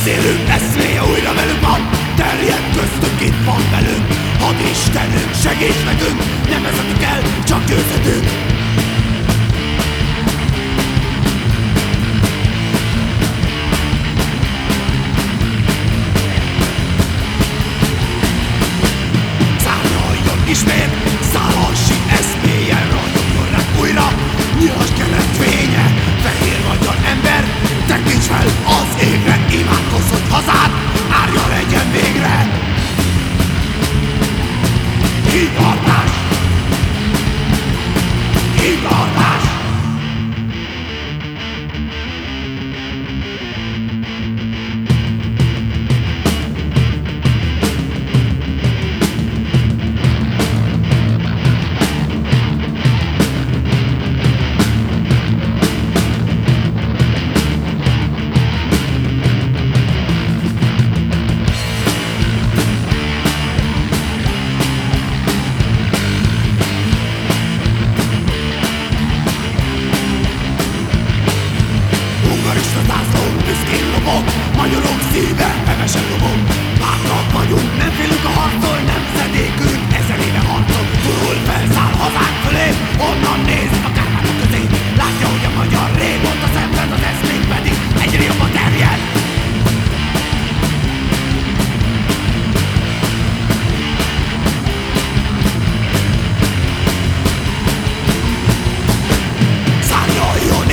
az élő eszméje újra velünk van Terjed köztünk, itt van velünk. Hadd Istenünk, segíts nekünk Nem vezetünk el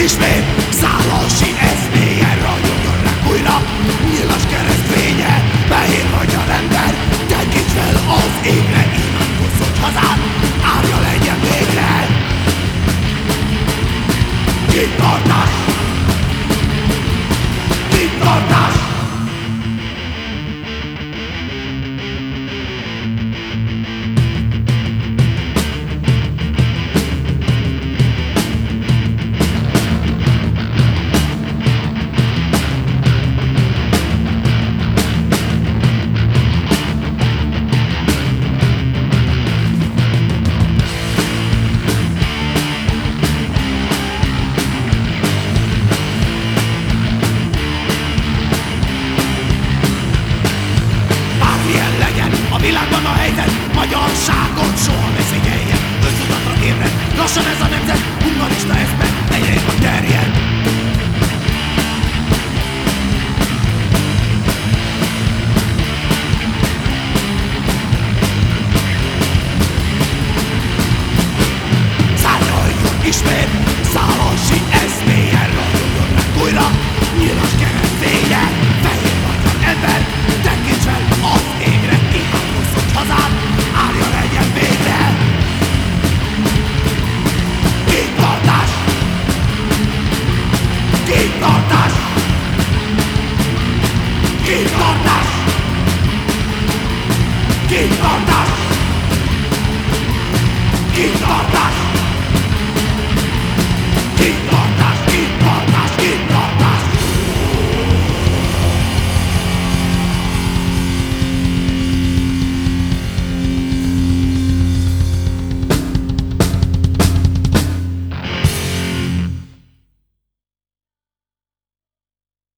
Ismét szálasi eszméje ragyogjon rá újra. Nyilas keresztvénye, fehér magyar ember Tekíts fel az égre, imádkozzon hazám Árja legyen végre. Kitartás! Kitartás! magyarságot soha ne figyeljen Önzudatra ébred, lassan ez a nemzet Humorista eszme, egyre jobban terjed. Szárnyaljon ismét! Git oradan! Git oradan!